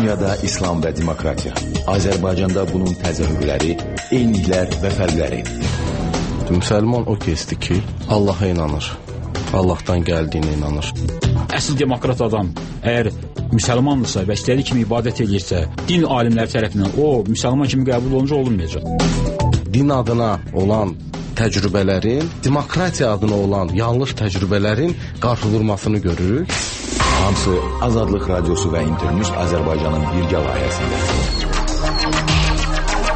Dünyada İslam və demokratiya. Azərbaycanda bunun təzahürləri, eyniliklər və fərqləri. Müsəlman o kəsdir ki, Allaha inanır. Allahdan gəldiyinə inanır. Əsl demokrat adam əgər müsəlmandırsa və istədiyi kimi ibadət edirsə, din alimləri tərəfindən o müsəlman kimi qəbul olunca olunmayacaq. Din adına olan təcrübələrin, demokratiya adına olan yanlış təcrübələrin qarşıdurmasını görürük. Hamısı Azadlıq Radiosu və İnternews Azərbaycanın birgə layihəsində.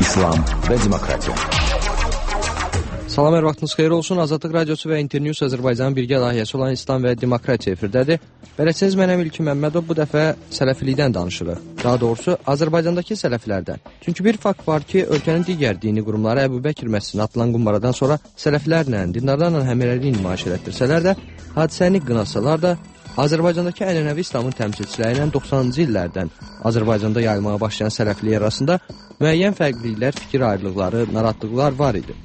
İslam və demokratiya. Salam, hər vaxtınız xeyir olsun. Azadlıq Radiosu və Internews Azərbaycanın birgə layihəsi olan İslam və Demokratiya efirdədir. Bələdçiniz mənəm İlkin Məmmədov bu dəfə sələfilikdən danışırıq. Daha doğrusu Azərbaycandakı sələfilərdən. Çünki bir fakt var ki, ölkənin digər dini qurumları Əbu Bəkir məscidinə atılan qumbaradan sonra sələflərlə, dindarlarla həmrəylik nümayiş elətdirsələr də, hadisəni qınasalar da, Azərbaycandakı ənənəvi İslamın təmsilçiləri ilə 90-cı illərdən Azərbaycanda yayılmağa başlayan sələflik arasında müəyyən fərqliliklər, fikir ayrılıqları, narahatlıqlar var idi.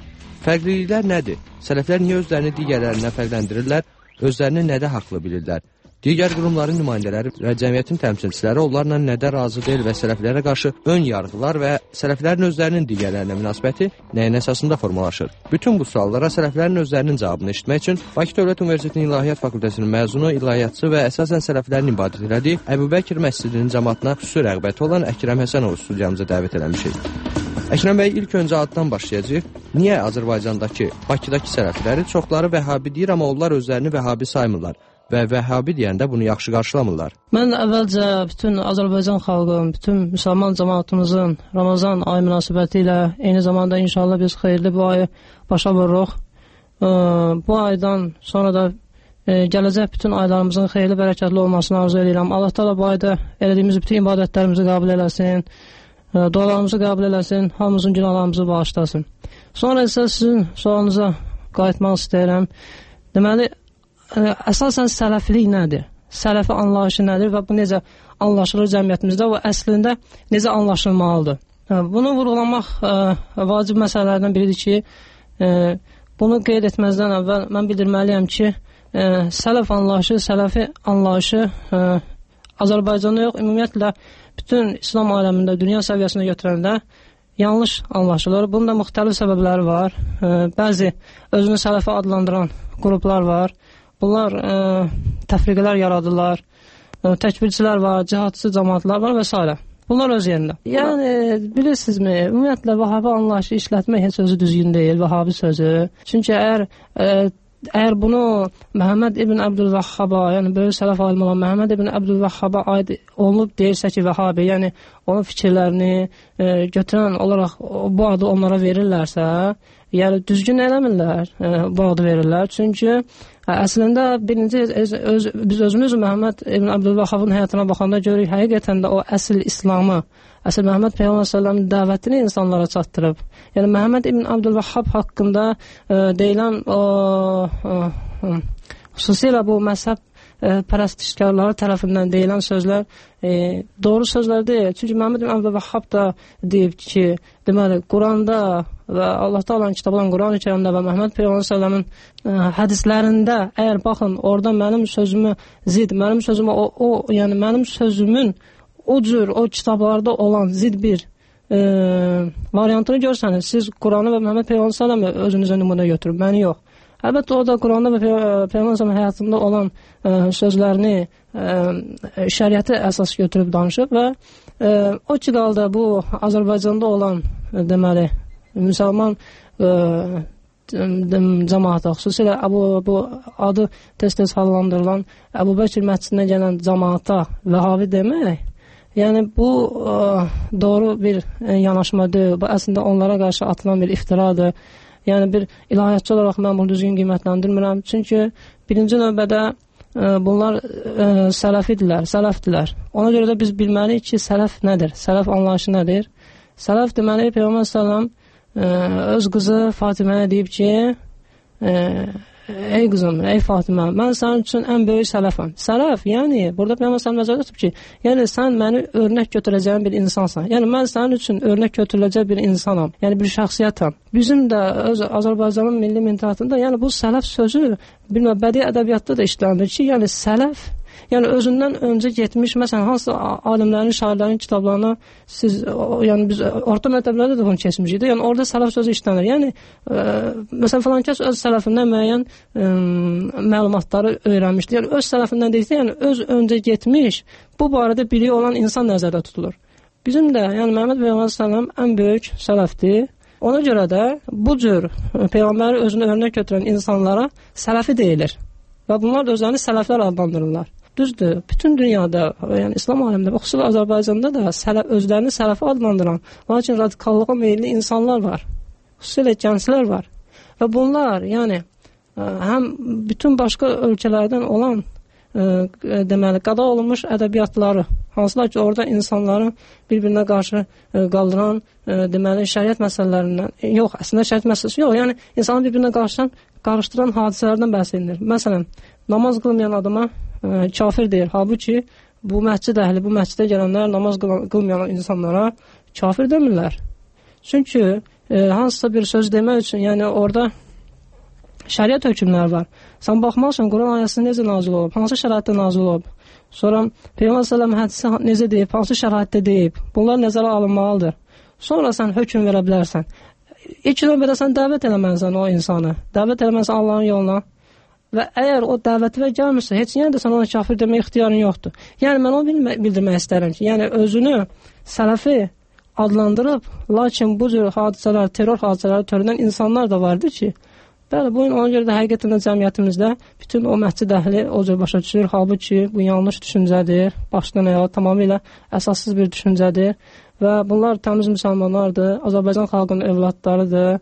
Fərqliliklər nədir? Sələflər niyə özlərini digərlərindən fərqləndirirlər? Özlərini nədə haqlı bilirlər? Digər qurumların nümayəndələri və cəmiyyətin təmsilçiləri onlarla nədə razı deyil və sələflərə qarşı ön yarğılar və sələflərin özlərinin digərlərinə münasibəti nəyin əsasında formalaşır? Bütün bu suallara sələflərin özlərinin cavabını eşitmək üçün Bakı Dövlət Universitetinin İlahiyyat Fakültəsinin məzunu, ilahiyyatçı və əsasən sələflərin ibadət elədiyi Əbu Bəkir məscidinin cəmaatına xüsusi rəğbəti olan Əkrəm Həsənov studiyamıza dəvət eləmişik. Əkrəm bəy ilk öncə addan başlayacağıq. Niyə Azərbaycandakı, Bakıdakı sələfləri çoxları Vəhabi deyir, amma onlar özlərini Vəhabi saymırlar və Vəhabi deyəndə bunu yaxşı qarşılamırlar. Mən əvvəlcə bütün Azərbaycan xalqının, bütün müsəlman cəmaatımızın Ramazan ayı münasibəti ilə eyni zamanda inşallah biz xeyirli bu ayı başa vururuq. Bu aydan sonra da e, gələcək bütün aylarımızın xeyirli, bərəkətli olmasını arzu edirəm. Allah təala bu ayda elədiyimiz bütün ibadətlərimizi qəbul eləsin. Dualarımızı qəbul eləsin, hamımızın günahlarımızı bağışlasın. Sonra isə sizin sualınıza qayıtmaq istəyirəm. Deməli, əsasən sələfilik nədir? Sələfi anlayışı nədir və bu necə anlaşılır cəmiyyətimizdə və əslində necə anlaşılmalıdır? Bunu vurğulamaq ə, vacib məsələlərdən biridir ki, ə, bunu qeyd etməzdən əvvəl mən bildirməliyəm ki, ə, sələf anlayışı, sələfi anlayışı ə, Azərbaycanda yox, ümumiyyətlə bütün İslam aləmində, dünya səviyyəsində götürəndə yanlış anlaşılır. Bunun da müxtəlif səbəbləri var. E, bəzi özünü sələfə adlandıran qruplar var. Bunlar e, təfriqələr yaradırlar. E, təkbirçilər var, cihadçı cəmaatlar var və s. Bunlar öz yerində. Yəni bilirsinizmi, ümumiyyətlə Vahabi anlayışı işlətmək heç özü düzgün deyil, Vahabi sözü. Çünki əgər e, Əgər bunu Məhəmməd ibn Əbdülvəhhaba, yəni böyük sələf alimi olan Məhəmməd ibn Əbdülvəhhaba aid olunub deyirsə ki, Vəhabi, yəni onun fikirlərini e, götürən olaraq bu adı onlara verirlərsə, yəni düzgün eləmirlər, e, bu adı verirlər. Çünki ə, əslində birinci öz, öz, biz özümüz Məhəmməd ibn Əbdülvəhhabın həyatına baxanda görürük, həqiqətən də o əsl İslamı Əsl Məhəmməd Peyğəmbər sallam dəvətini insanlara çatdırıb. Yəni Məhəmməd ibn Abdülvahhab haqqında ə, e, deyilən o, ə, ə, xüsusilə bu məzhəb e, pərəstişkarları tərəfindən deyilən sözlər e, doğru sözlər deyil. Çünki Məhəmməd ibn Abdülvahhab da deyib ki, deməli Quranda və Allah Taala'nın kitabı olan Qurani-Kərimdə və Məhəmməd Peyğəmbər sallamın hədislərində əgər baxın, orada mənim sözümü zid, mənim sözümü o, o yəni mənim sözümün o cür o kitablarda olan zid bir e, variantını görsəniz, siz Quranı və Məhəmməd Peyğəmbər sallam özünüzə nümunə götürün, məni yox. Əlbəttə o da Quranda və Peyğəmbər həyatında olan ə, e, sözlərini ə, e, şəriəti əsas götürüb danışıb və ə, e, o ki qaldı bu Azərbaycanda olan ə, deməli müsəlman ə, cəmaata, xüsusilə Əbu bu adı tez-tez hallandırılan Əbu Bəkir məscidinə gələn cəmaata Vəhabi demək Yəni bu ə, doğru bir ə, yanaşma deyil. Bu əslində onlara qarşı atılan bir iftiradır. Yəni bir ilahiyyatçı olaraq mən bunu düzgün qiymətləndirmirəm. Çünki birinci növbədə ə, bunlar ə, sələfidirlər, sələfdirlər. Ona görə də biz bilməliyik ki, sələf nədir? Sələf anlayışı nədir? Sələf deməli Peyğəmbər sallam öz qızı Fatiməyə deyib ki, ə, Ey qızım, ey Fatimə, mən sənin üçün ən böyük sələfəm. Sələf, yəni burada Peyğəmbər sallallahu əleyhi və ki, yəni sən məni örnək götürəcəyin bir insansan. Yəni mən sənin üçün örnək götürüləcək bir insanam. Yəni bir şəxsiyyətəm. Bizim də öz Azərbaycanın milli mentalitetində, yəni bu sələf sözü bilmə bədii ədəbiyyatda da işlənilir ki, yəni sələf Yəni özündən öncə getmiş, məsələn, hansı alimlərin, şairlərin kitablarına siz o, yəni biz orta məktəblərdə də bunu keçmişik. Yəni orada sələf sözü işlənir. Yəni ə, məsələn falan kəs öz sələfindən müəyyən ə, məlumatları öyrənmişdi. Yəni öz sələfindən deyilsə, yəni öz öncə getmiş, bu barədə biliyi olan insan nəzərdə tutulur. Bizim də, yəni Məhəmməd Peyğəmbər sallam ən böyük sələfdir. Ona görə də bu cür peyğəmbəri özünə örnək götürən insanlara sələfi deyilir. Və bunlar da özlərini sələflər adlandırırlar. Düzdür, bütün dünyada, yəni İslam aləmində, xüsusilə Azərbaycanda da sələ, özlərini sələfi adlandıran, lakin radikallığa meylli insanlar var. Xüsusilə gənclər var. Və bunlar, yəni həm bütün başqa ölkələrdən olan ə, deməli qada olunmuş ədəbiyyatları hansılar ki, orada insanların bir-birinə qarşı ə, qaldıran ə, deməli şəriət məsələlərindən yox, əslində şəriət məsələsi yox, yəni insanın bir-birinə qarşı qarışdıran hadisələrdən bəhs edilir. Məsələn, namaz qılmayan adama kafir deyir. Halbuki bu məscid əhli, bu məscidə gələnlər namaz qılmayan insanlara kafir demirlər. Çünki ə, hansısa bir söz demək üçün, yəni orada şəriət hökmləri var. Sən baxmaq üçün Quran ayəsi necə nazil olub, hansı şəraitdə nazil olub. Sonra Peyğəmbər sallallahu hədisi necə deyib, hansı şəraitdə deyib. Bunlar nəzərə alınmalıdır. Sonra sən hökm verə bilərsən. İlk növbədə sən dəvət eləməlisən o insanı. Dəvət eləməlisən Allahın yoluna. Və əgər o dəvətivə gəlmirsə, heç yenə də sən ona kafir demək ixtiyarın yoxdur. Yəni mən onu bildirmək istərəm ki, yəni özünü sələfi adlandırıb, lakin bu cür hadisələr, terror hadisələri törədən insanlar da vardır ki, Bəli, bu ona görə də həqiqətən də cəmiyyətimizdə bütün o məscid əhli o cür başa düşür. Halbuki bu yanlış düşüncədir. Başdan ayağa tamamilə əsassız bir düşüncədir və bunlar təmiz müsəlmanlardır, Azərbaycan xalqının övladlarıdır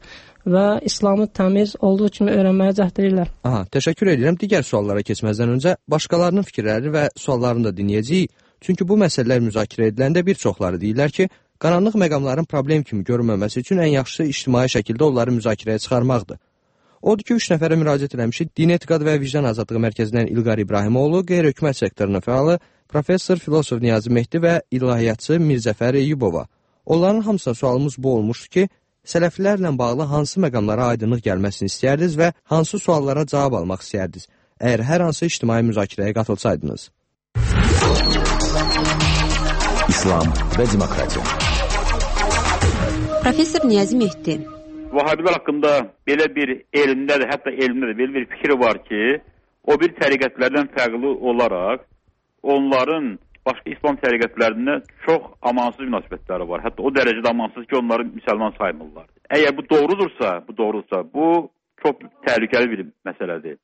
və İslamı təmiz olduğu kimi öyrənməyə cəhd edirlər. Aha, təşəkkür edirəm. Digər suallara keçməzdən öncə başqalarının fikirləri və suallarını da dinləyəcəyik. Çünki bu məsələlər müzakirə ediləndə bir çoxları deyirlər ki, qaranlıq məqamların problem kimi görünməməsi üçün ən yaxşısı ictimai şəkildə onları müzakirəyə çıxarmaqdır. Odur ki, üç nəfərə müraciət eləmişik. Din etiqad və vicdan azadlığı mərkəzindən İlqar İbrahimoğlu, qeyri-hökumət sektorunun fəalı, professor, filosof Niyazi Mehdi və ilahiyyatçı Mirzəfər Eyyubova. Onların hamısına sualımız bu olmuşdu ki, sələflərlə bağlı hansı məqamlara aydınlıq gəlməsini istəyərdiniz və hansı suallara cavab almaq istəyərdiniz, əgər hər hansı ictimai müzakirəyə qatılsaydınız? İslam və demokratiya. Professor Niyazi Mehdi Vahabilər haqqında belə bir elmdə də, hətta elmdə də belə bir fikir var ki, o bir təriqətlərdən fərqli olaraq onların başqa İslam təriqətlərində çox amansız münasibətləri var. Hətta o dərəcədə amansız ki, onları müsəlman saymırlar. Əgər bu doğrudursa, bu doğrudursa, bu çox təhlükəli bir məsələdir.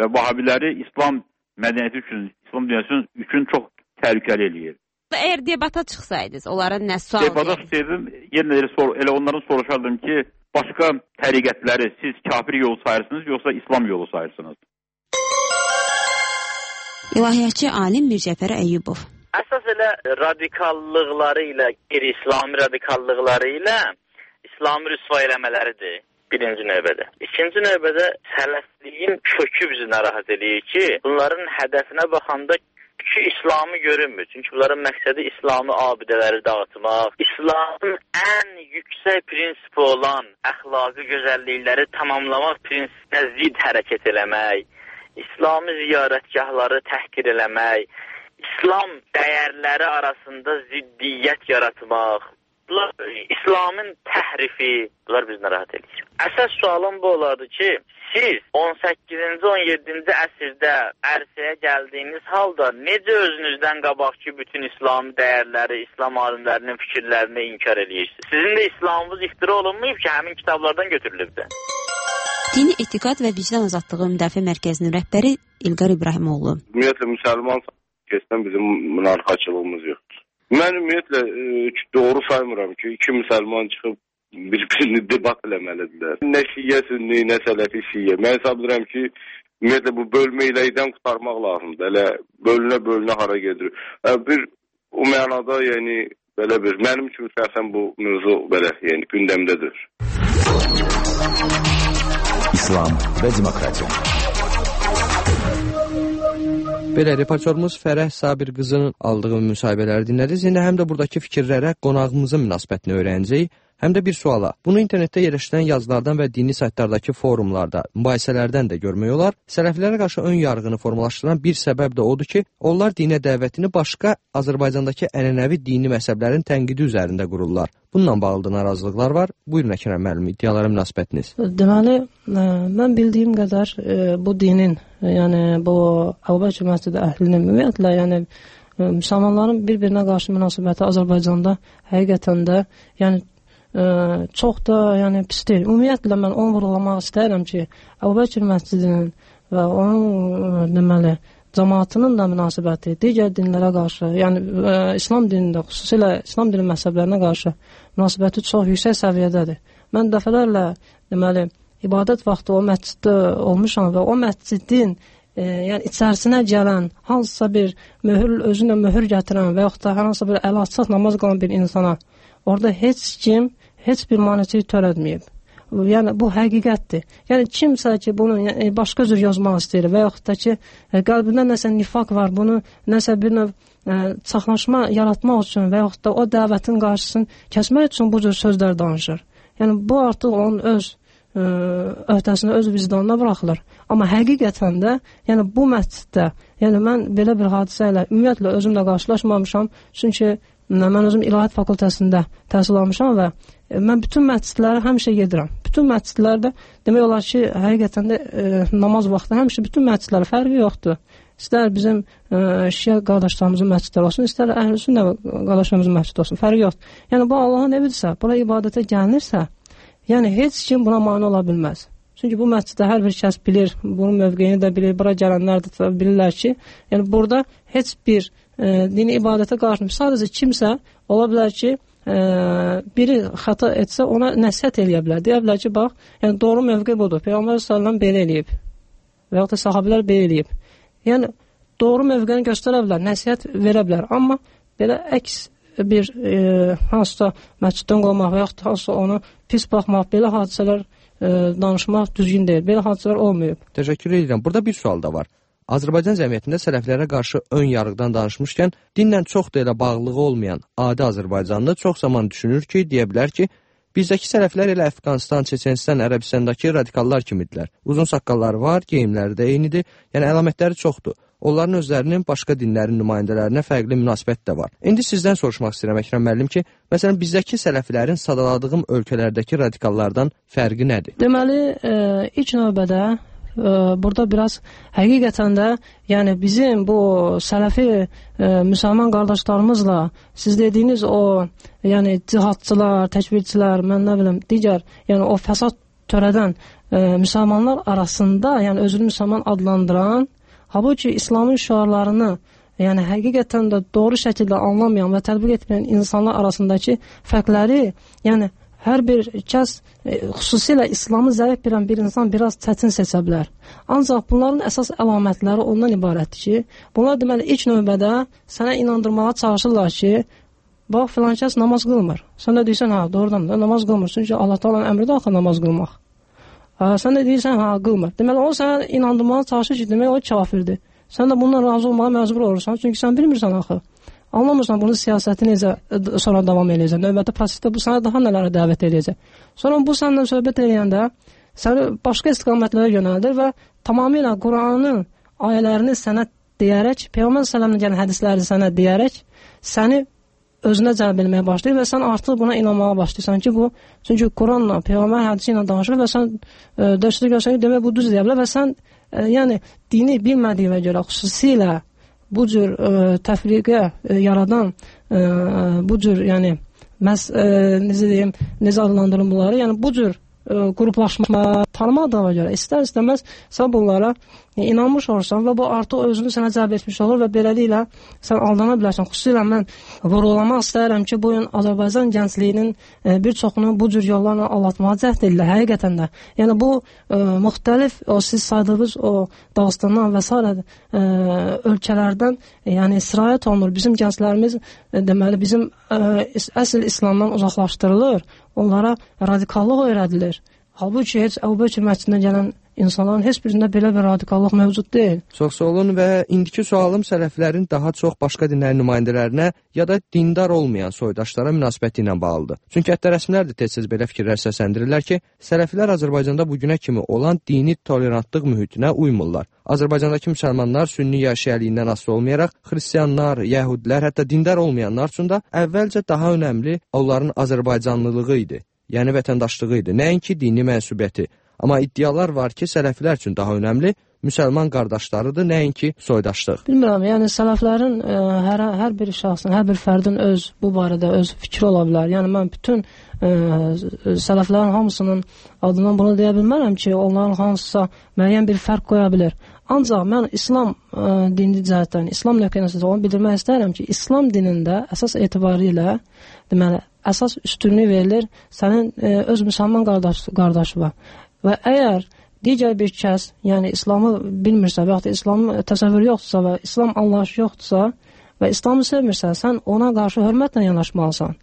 Və Vahabiləri İslam mədəniyyəti üçün, İslam dünyası üçün çox təhlükəli eləyir. Əgər debata çıxsaydınız, onlara nə sual Debata çıxsaydım, yenə elə, sor elə onların soruşardım ki, başqa təriqətləri siz kafir yolu sayırsınız, yoxsa İslam yolu sayırsınız? İlahiyyatçı alim Mircəfər Əyyubov. Əsas elə radikallıqları ilə, qeyri-İslami radikallıqları ilə İslamı rüsva eləmələridir. Birinci növbədə. İkinci növbədə sələfliyin kökü bizi narahat eləyir ki, bunların hədəfinə baxanda ki, İslamı görünmür. Çünki bunların məqsədi İslami abidələri dağıtmaq, İslamın ən yüksək prinsipi olan əxlaqi gözəllikləri tamamlamaq prinsipinə zid hərəkət eləmək, İslami ziyarətgahları təhqir eləmək, İslam dəyərləri arasında ziddiyyət yaratmaq, bunlar İslamın təhrifi, bunlar bizi narahat edir. Əsas sualım bu olardı ki, siz 18-ci 17-ci əsrdə ərsəyə gəldiyiniz halda necə özünüzdən qabaqki bütün İslami dəyərləri, İslam alimlərinin fikirlərini inkar edirsiniz? Sizin də İslamınız ixtira olunmayıb ki, həmin kitablardan götürülübdür. Dini etiqad və vicdan azadlığı müdafiə mərkəzinin rəhbəri İlqar İbrahimoğlu. Ümumiyyətlə müsəlman kesən bizim monarxaçılığımız yoxdur. Mən ümumiyyətlə e, doğru saymıram ki, iki müsəlman çıxıb bir-birini debat eləməlidirlər. Nə şiyə sünni, nə sələfi şiyə. Mən hesab edirəm ki, ümumiyyətlə bu bölmə iləkdən qurtarmaq lazımdır. Elə bölünə-bölünə hara gedir. Bir o mənada, yəni belə bir mənim üçün şəxsən bu mövzu belə, yəni gündəmdədir. İslam və demokratiya. Belə reportyorumuz Fərəh Sabir qızının aldığı müsahibələri dinlədiniz. İndi həm də buradakı fikirlərə qonağımızın münasibətini öyrənəcəyik. Həm də bir suala. Bunu internetdə yerləşən yazılardan və dini saytlardakı forumlarda, mübahisələrdən də görmək olar. Sələfilərə qarşı ön yarğını formalaşdıran bir səbəb də odur ki, onlar dinə dəvətini başqa Azərbaycandakı ənənəvi dini məzhəblərin tənqidi üzərində qururlar. Bununla bağlı da narazılıqlar var. Buyurun Əkrəm müəllim, iddialara münasibətiniz. Deməli, ə, mən bildiyim qədər ə, bu dinin, yəni bu Əbubəkr məscidi əhlinin ümumiyyətlə, yəni müsəlmanların bir-birinə qarşı münasibəti Azərbaycanda həqiqətən də, yəni ə, çox da, yəni pis deyil. Ümumiyyətlə mən onu vurğulamaq istəyirəm ki, Əbubəkr məscidinin və onun deməli cəmaatının da münasibəti digər dinlərə qarşı, yəni ə, İslam dinində, xüsusilə İslam dini məzhəblərinə qarşı münasibəti çox yüksək səviyyədədir. Mən dəfələrlə deməli ibadət vaxtı o məsciddə olmuşam və o məscidin e, yəni içərisinə gələn hansısa bir möhür özünə möhür gətirən və yaxud da hansısa bir əl açıq namaz qılan bir insana orada heç kim heç bir maneçilik törətməyib. Yəni bu həqiqətdir. Yəni kimsə ki bunu yəni, başqa cür yazmaq istəyir və yaxud da ki ə, qəlbində nəsə nifaq var, bunu nəsə bir növ ə, çaxnaşma yaratmaq üçün və yaxud da o dəvətin qarşısını kəsmək üçün bu cür sözlər danışır. Yəni bu artıq onun öz ə, öhdəsini öz vicdanına buraxılır. Amma həqiqətən də, yəni bu məsciddə, yəni mən belə bir hadisə ilə ümumiyyətlə özümlə qarşılaşmamışam, çünki mən özüm İlahiyyat fakültəsində təhsil almışam və e, mən bütün məscidlərə həmişə gedirəm. Bütün məscidlərdə demək olar ki, həqiqətən də e, namaz vaxtı həmişə bütün məscidlərə fərqi yoxdur. İstər bizim e, şiə qardaşlarımızın məscidləri olsun, istər əhlüsünnə qardaşlarımızın məscidi olsun, fərqi yoxdur. Yəni bu Allahın evidirsə, bura ibadətə gəlinirsə, yəni heç kim buna mane ola bilməz. Çünki bu məsciddə hər bir kəs bilir, bunun mövqeyini də bilir, bura gələnlər də bilirlər ki, yəni burada heç bir e, dini ibadətə qarşı sadəcə kimsə ola bilər ki, e, biri xəta etsə ona nəsihət eləyə bilər. Deyə bilər ki, bax, yəni doğru mövqe budur. Peyğəmbər sallallahu belə eləyib. Və ya da sahabelər belə eləyib. Yəni doğru mövqeni göstərə bilər, nəsihət verə bilər. Amma belə əks bir e, hansısa məsciddən qolmaq və yaxud hansısa onu pis baxmaq, belə hadisələr e, danışmaq düzgün deyil. Belə hadisələr olmayıb. Təşəkkür edirəm. Burada bir sual da var. Azərbaycan cəmiyyətində sələflərə qarşı ön yarğıdan danışmışkən, dinlə çox da elə bağlılığı olmayan adi Azərbaycanlı çox zaman düşünür ki, deyə bilər ki, bizdəki sələflər elə Əfqanistan, Çeçenistan, Ərəbistandakı radikallar kimidirlər. Uzun saqqalları var, geyimləri də eynidir, yəni əlamətləri çoxdur. Onların özlərinin başqa dinlərin nümayəndələrinə fərqli münasibət də var. İndi sizdən soruşmaq istəyirəm Əkrəm müəllim ki, məsələn bizdəki sələfilərin sadaladığım ölkələrdəki radikallardan fərqi nədir? Deməli, e, ilk növbədə burada biraz həqiqətən də yəni bizim bu sələfi ə, e, müsəlman qardaşlarımızla siz dediyiniz o yəni cihadçılar, təkbirçilər, mən nə bilim digər yəni o fəsad törədən ə, e, müsəlmanlar arasında yəni özünü müsəlman adlandıran halbuki İslamın şüarlarını yəni həqiqətən də doğru şəkildə anlamayan və tətbiq etməyən insanlar arasındakı fərqləri yəni hər bir kəs e, xüsusilə İslamı zəif bilən bir insan biraz çətin seçə bilər. Ancaq bunların əsas əlamətləri ondan ibarətdir ki, bunlar deməli ilk növbədə sənə inandırmağa çalışırlar ki, bax filan kəs namaz qılmır. Sən də deyirsən, hə, doğrudan da namaz qılmır. Çünki Allah Taala'nın əmridir axı namaz qılmaq. Hə, sən də deyirsən, hə, qılmır. Deməli o sənə inandırmağa çalışır ki, demək o kafirdir. Sən də bundan razı olmağa məcbur olursan, çünki sən bilmirsən axı. Anlamırsan bunun siyasəti necə e, sonra davam eləyəcək. Növbəti prosesdə bu sənə daha nələrə dəvət eləyəcək. Sonra bu səndən söhbət eləyəndə səni başqa istiqamətlərə yönəldir və tamamilə Quranın ayələrini sənə deyərək, Peyğəmbər sallallahu gələn hədisləri sənə deyərək səni özünə cəlb etməyə başlayır və sən artıq buna inanmağa başlayırsan ki, bu çünki Quranla, Peyğəmbər hədisi ilə danışır və sən e, dərstə görsənir, demək bu düz deyə bilər və sən e, yəni dini bilmədiyinə görə xüsusilə bu cür ə, e, təfriqə ə, e, yaradan ə, e, bu cür yəni məs ə, necə deyim, necə adlandırım bunları? Yəni bu cür qruplaşma tanımadığına görə istər-istəməz sən bunlara inanmış olursan və bu artıq özünü sənə cəlb etmiş olur və beləliklə sən aldana bilərsən. Xüsusilə mən vurğulamaq istəyirəm ki, bu gün Azərbaycan gəncliyinin bir çoxunu bu cür yollarla aldatmağa cəhd edirlər həqiqətən də. Yəni bu e, müxtəlif o siz saydığınız o Dağıstandan və s. E, ölkələrdən yəni istirahət olunur. Bizim gənclərimiz deməli bizim e, əsl İslamdan uzaqlaşdırılır. Onlara radikallıq öyrədilir. Halbuki heç Əbubəkir məscidinə gələn insanların heç birində belə bir radikallıq mövcud deyil. Çox sağ olun və indiki sualım sələflərin daha çox başqa dinlərin nümayəndələrinə ya da dindar olmayan soydaşlara münasibəti ilə bağlıdır. Çünki hətta rəsmilər də tez-tez belə fikirlər səsləndirirlər ki, sələflər Azərbaycanda bu günə kimi olan dini tolerantlıq mühitinə uymurlar. Azərbaycandakı müsəlmanlar sünni ya şiəliyindən asılı olmayaraq xristianlar, yəhudilər, hətta dindar olmayanlar üçün də əvvəlcə daha önəmli onların Azərbaycanlılığı idi. Yəni vətəndaşlığı idi, nəinki dini mənsubiyyəti. Amma iddialar var ki, sələflər üçün daha önəmli müsəlman qardaşlarıdır, nəinki soydaşlıq. Bilmirəm, yəni sələflərin ə, hər hər bir şəxsin, hər bir fərdin öz bu barədə öz fikri ola bilər. Yəni mən bütün ə, sələflərin hamısının adından bunu deyə bilmərəm ki, onların hansısa müəyyən bir fərq qoya bilər. Ancaq mən İslam ə, dini cəhətdən, İslam nöqteyi-nəzərdən onu bildirmək istərəm ki, İslam dinində əsas etibarilə deməli əsas üstünlük verilir sənin ə, öz müsəlman qardaş qardaşına. Və əgər digər bir kəs, yəni İslamı bilmirsə və yaxud da İslamın təsəvvürü yoxdursa və İslam anlayışı yoxdursa və İslamı sevmirsə, sən ona qarşı hörmətlə yanaşmalısan.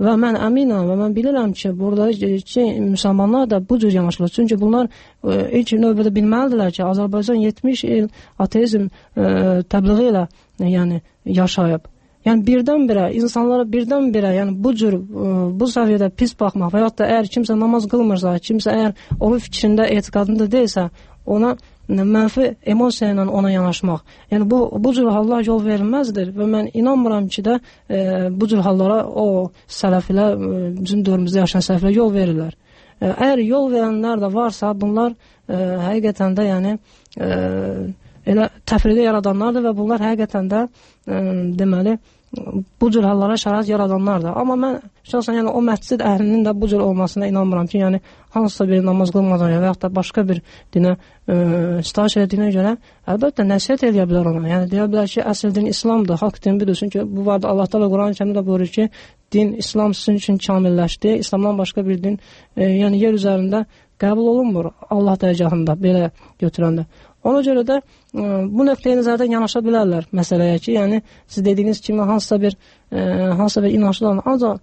Və mən əminəm və mən bilirəm ki, buradakı müsəlmanlar da bu cür yanaşırlar. Çünki bunlar ə, ilk növbədə bilməlidirlər ki, Azərbaycan 70 il ateizm ə, təbliği ilə yəni yaşayıb. Yəni birdən-birə insanlara birdən-birə, yəni bu cür ə, bu səviyyədə pis baxmaq və ya da əgər kimsə namaz qılmırsa, kimsə əgər onun fikrində, etiqadında deyilsə, ona mənfi emosiya ilə ona yanaşmaq. Yəni bu bu cür hallar yol verilməzdir və mən inanmıram ki də e, bu cür hallara o sələfilər e, bizim dövrümüzdə yaşayan sələflər yol verirlər. E, əgər yol verənlər də varsa, bunlar e, həqiqətən də yəni e, elə təfriqə yaradanlardır və bunlar həqiqətən də e, deməli bu cür hallara şərait yaradanlardır. Amma mən şəxsən yəni o məscid əhlinin də bu cür olmasına inanmıram ki, yəni hansısa bir namaz qılmadan və yaxud da başqa bir dinə ə, sitayiş etdiyinə görə əlbəttə nəsihət edə bilər ona. Yəni deyə bilər ki, əsl din İslamdır, haqq din budur. Çünki bu vardı Allah Taala Quran-Kərimdə də buyurur ki, din İslam sizin üçün kamilləşdi. İslamdan başqa bir din, ə, yəni yer üzərində qəbul olunmur Allah dərgahında belə götürəndə. Ona görə də ə, bu nöqteyi nəzərdən yanaşa bilərlər məsələyə ki, yəni siz dediyiniz kimi hansısa bir ə, hansısa bir inanclı olan, ancaq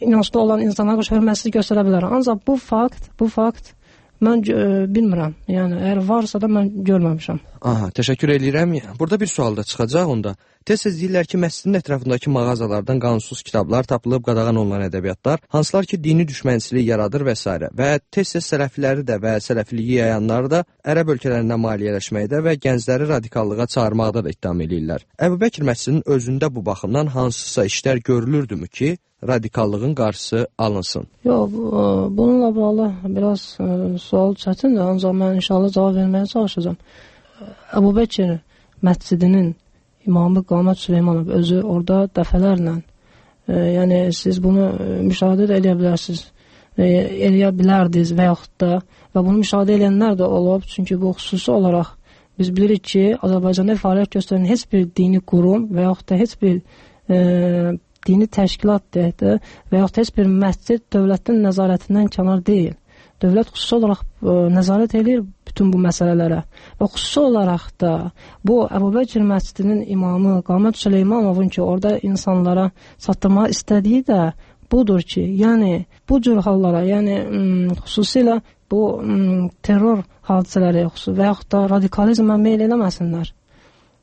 inanclı olan insanlara qarşı hörmətsizlik göstərə bilər. Ancaq bu fakt, bu fakt mən ə, bilmirəm. Yəni əgər varsa da mən görməmişəm. Aha, təşəkkür edirəm. Burada bir sual da çıxacaq onda. Tez-tez deyirlər ki, məscidin ətrafındakı mağazalardan qanunsuz kitablar tapılıb qadağan olunan ədəbiyyatlar, hansılar ki, dini düşmənçilik yaradır və s. və tez-tez sələfiləri də və sələfiliyi yayanları da ərəb ölkələrindən maliyyələşməkdə və gəncləri radikallığa çağırmaqda da ittiham eləyirlər. Əbubəkir məscidinin özündə bu baxımdan hansısa işlər görülürdümü ki, radikallığın qarşısı alınsın? Yox, bu, bununla bağlı biraz ə, sual çətindir, ancaq mən inşallah cavab verməyə çalışacağam. Əbubəkir məscidinin İmamı Qamət Süleymanov özü orada dəfələrlə, e, yəni siz bunu e, müşahidə də edə bilərsiniz, e, eləyə bilərdiniz və yaxud da və bunu müşahidə edənlər də olub, çünki bu xüsusi olaraq biz bilirik ki, Azərbaycanda fəaliyyət göstərən heç bir dini qurum və yaxud da heç bir e, dini təşkilat deyək də, və yaxud heç bir məscid dövlətin nəzarətindən kənar deyil. Dövlət xüsusi olaraq ə, nəzarət edir bütün bu məsələlərə. Və xüsusi olaraq da bu Əbubəkir məscidinin imamı Qamət Süleymanovun ki, orada insanlara çatdırmaq istədiyi də budur ki, yəni bu cür hallara, yəni xüsusilə bu terror hadisələri və yaxud da radikalizmə meyl eləməsinlər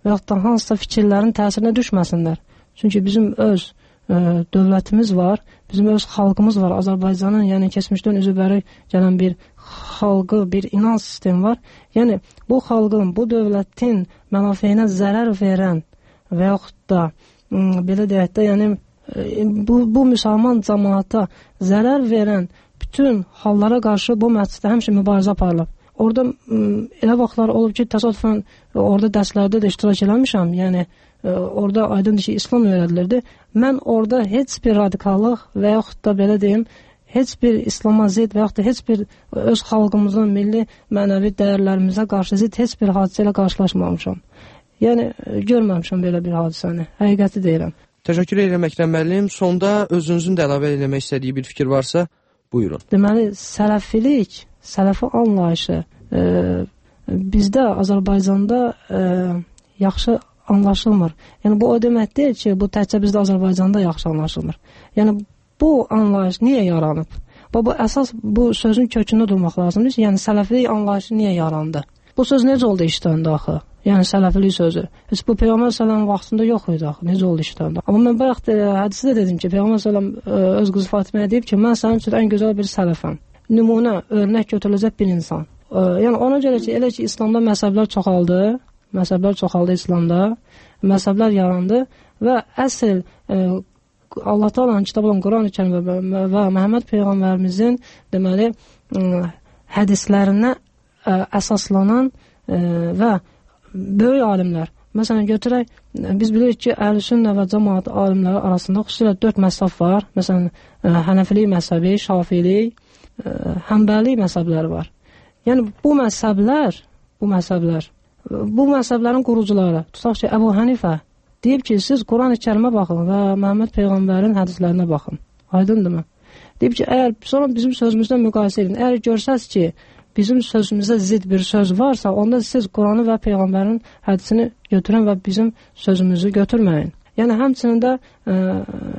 və yaxud da hansısa fikirlərin təsirinə düşməsinlər. Çünki bizim öz ə, dövlətimiz var, bizim öz xalqımız var. Azərbaycanın, yəni keçmişdən üzü bəri gələn bir xalqı, bir inanc sistemi var. Yəni bu xalqın, bu dövlətin mənafeyinə zərər verən və yaxud da ə, belə deyək də, yəni ə, bu bu müsəlman cəmaata zərər verən bütün hallara qarşı bu məsciddə həmişə mübarizə aparılıb. Orada ə, elə vaxtlar olub ki, təsadüfən orada dərslərdə də iştirak eləmişəm. Yəni orada aydındır ki, İslam öyrədilirdi. Mən orada heç bir radikallıq və yaxud da belə deyim, heç bir İslama zid və yaxud da heç bir öz xalqımızın milli mənəvi dəyərlərimizə qarşı zid heç bir hadisə ilə qarşılaşmamışam. Yəni görməmişəm belə bir hadisəni. Həqiqəti deyirəm. Təşəkkür edirəm Əkrəm müəllim. Sonda özünüzün də əlavə etmək istədiyi bir fikir varsa, buyurun. Deməli, sələfilik, sələfi anlayışı e, bizdə Azərbaycanda e, yaxşı anlaşılmır. Yəni bu o demək deyil ki, bu təkcə bizdə Azərbaycanda yaxşı anlaşılmır. Yəni bu anlayış niyə yaranıb? Bu, bu əsas bu sözün kökündə durmaq lazımdır. Yəni sələfilik anlayışı niyə yarandı? Bu söz necə oldu işləndi axı? Yəni sələfilik sözü. Heç bu Peyğəmbər sallallahu vaxtında yox idi axı. Necə oldu işləndi? Amma mən bayaq da hədisdə dedim ki, Peyğəmbər sallallahu öz qızı Fatiməyə deyib ki, mən sənin üçün ən gözəl bir sələfəm. Nümunə, örnək götürüləcək bir insan. Ə, yəni ona görə ki, elə ki İslamda məzhəblər çoxaldı, məzhəblər çoxaldı İslamda, məzhəblər yarandı və əsl ə, Allah Taala'nın kitabı olan Quran-ı Kərim və, və, və Məhəmməd peyğəmbərimizin deməli ə, hədislərinə ə, əsaslanan ə, və böyük alimlər Məsələn götürək, biz bilirik ki, Əhlüsünnə və cəmaət alimləri arasında xüsusilə 4 məzhəb var. Məsələn, Hənəfilik məzhəbi, Şafiilik, ə, Həmbəli məzhəbləri var. Yəni bu məzhəblər, bu məzhəblər, bu məzhəblərin qurucuları, tutaq ki, Əbu Hənifə deyib ki, siz Qurani-Kərimə baxın və Məhəmməd peyğəmbərin hədislərinə baxın. Aydındırmı? Deyib ki, əgər sonra bizim sözümüzdən müqayisə edin. Əgər görsəz ki, bizim sözümüzə zidd bir söz varsa, onda siz Quranı və peyğəmbərin hədisini götürün və bizim sözümüzü götürməyin. Yəni həmçinin də ə,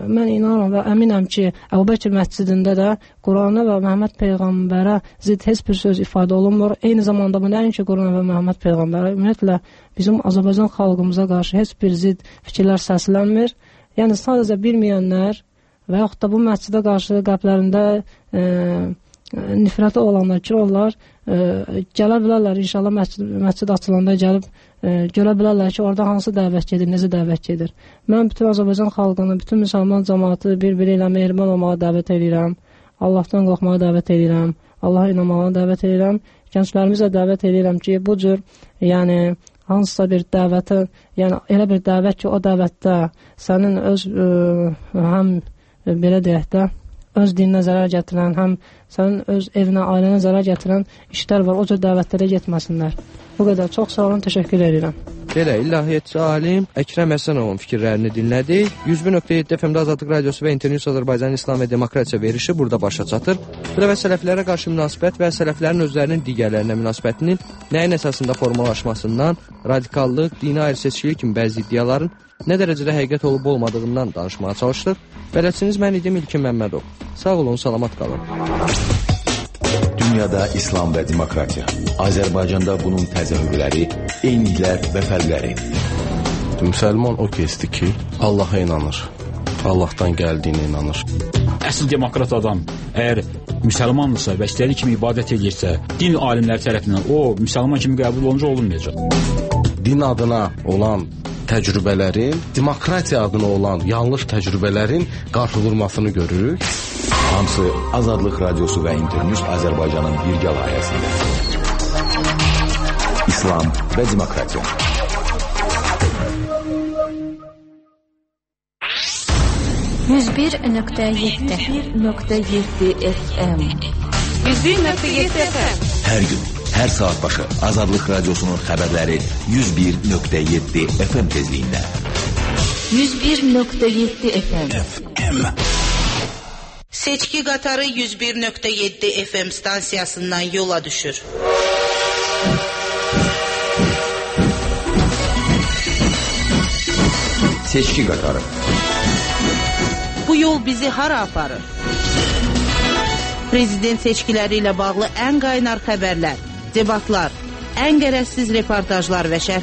mən inanıram və əminəm ki, Əbubəkir məscidində də Qurana və Məhəmməd peyğəmbərə zidd heç bir söz ifadə olunmur. Eyni zamanda bu nəinki Qurana və Məhəmməd peyğəmbərə, ümumiyyətlə bizim Azərbaycan xalqımıza qarşı heç bir zidd fikirlər səslənmir. Yəni sadəcə bilməyənlər və yaxud da bu məscidə qarşı qəlblərində ə, nifrəti olanlar ki, onlar ə, gələ bilərlər inşallah məscid, məscid açılanda gəlib ə, görə bilərlər ki, orada hansı dəvət gedir, necə dəvət gedir. Mən bütün Azərbaycan xalqını, bütün müsəlman cəmaatı bir-biri ilə mehriban olmağa dəvət edirəm. Allahdan qorxmağa dəvət edirəm. Allaha inanmağa dəvət edirəm. Gənclərimizə dəvət edirəm ki, bu cür, yəni hansısa bir dəvəti, yəni elə bir dəvət ki, o dəvətdə sənin öz ə, həm belə deyək də öz dininə zərər gətirən, həm sənin öz evinə, ailənə zərər gətirən işlər var. O cür dəvətlərə getməsinlər. Bu qədər. Çox sağ olun, təşəkkür edirəm. Belə ilahiyyatçı alim Əkrəm Həsənovun fikirlərini dinlədik. 101.7 FM-də Azadlıq Radiosu və İnternews Azərbaycan İslam və Demokratiya verişi burada başa çatır. Bu da sələflərə qarşı münasibət və sələflərin özlərinin digərlərinə münasibətinin nəyin əsasında formalaşmasından, radikallıq, dini ayrı-seçkilik kimi bəzi iddiaların nə dərəcədə həqiqət olub olmadığından danışmağa çalışdıq. Bələdçiniz mən idim İlkin Məmmədov. Sağ olun, salamat qalın. Dünyada İslam və demokratiya. Azərbaycanda bunun təzahürləri, eyniliklər və fərqləri. Müsəlman o kəsdir ki, Allaha inanır. Allahdan gəldiyinə inanır. Əsl demokrat adam əgər müsəlmandırsa və istədiyi kimi ibadət edirsə, din alimləri tərəfindən o müsəlman kimi qəbul olunca olunmayacaq. Din adına olan təcrübələrin, demokratiya adına olan yanlış təcrübələrin qarşıdurmasını görürük. Hamısı Azadlıq Radiosu və İnternews Azərbaycanın birgə layihəsində. İslam və demokratiya. Yüz bir nöqtə yeddi. Nöqtə yeddi FM. Yüz bir nöqtə yeddi FM. Hər gün, hər saat başı Azadlıq Radiosunun xəbərləri 101.7 FM tezliyində. 101.7 FM. FM. Seçki qatarı 101.7 FM stansiyasından yola düşür. Seçki qatarı. Bu yol bizi hara aparır? Prezident seçkiləri ilə bağlı ən qaynar xəbərlər, debatlar, ən qərəzsiz reportajlar və şərh